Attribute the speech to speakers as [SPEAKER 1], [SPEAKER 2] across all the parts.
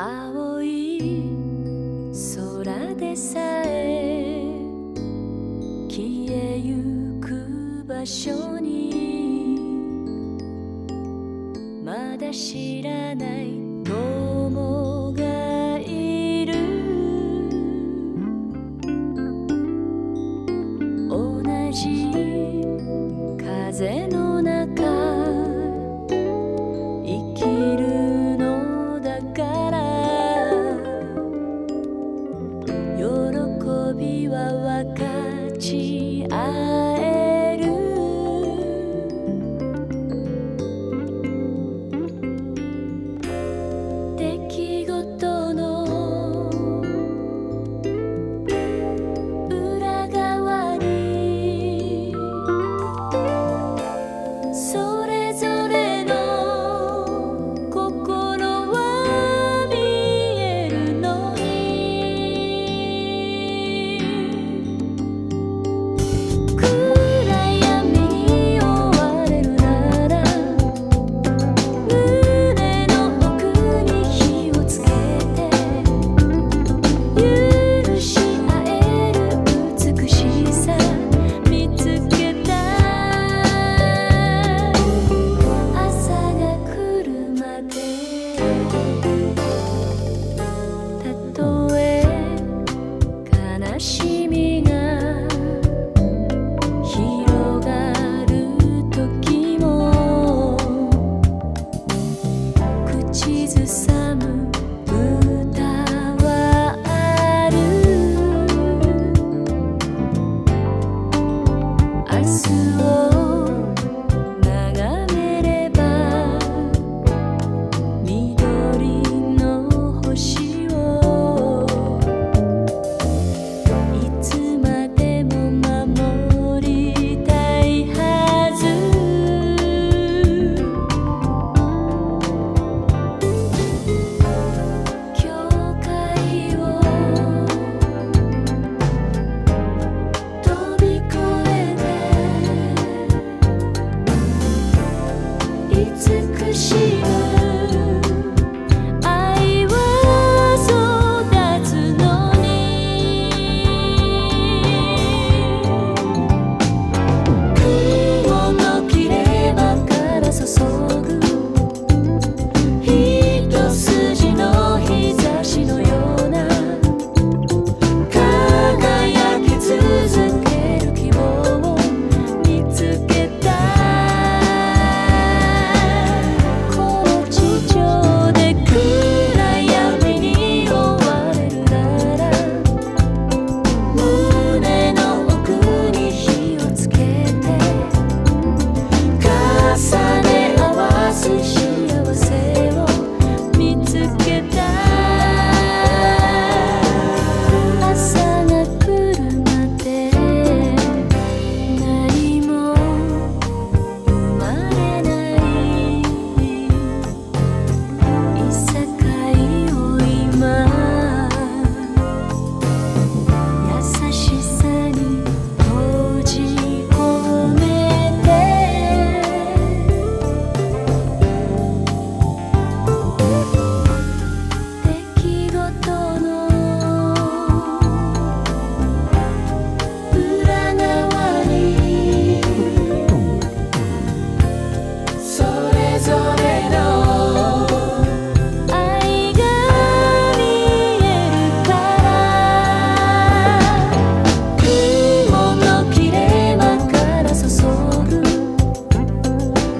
[SPEAKER 1] 青い空でさえ消えゆく場所にまだ知らない友がいる同じ風の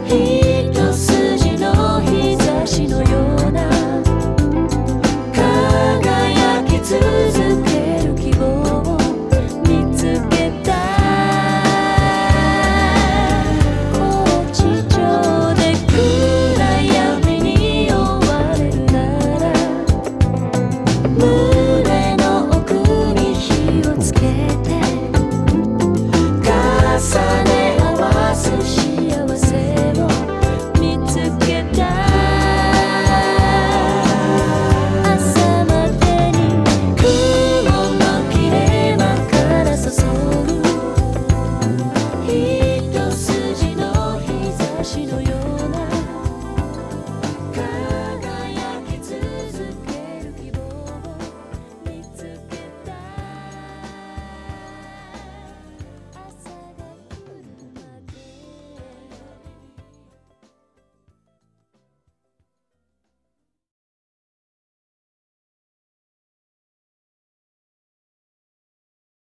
[SPEAKER 1] be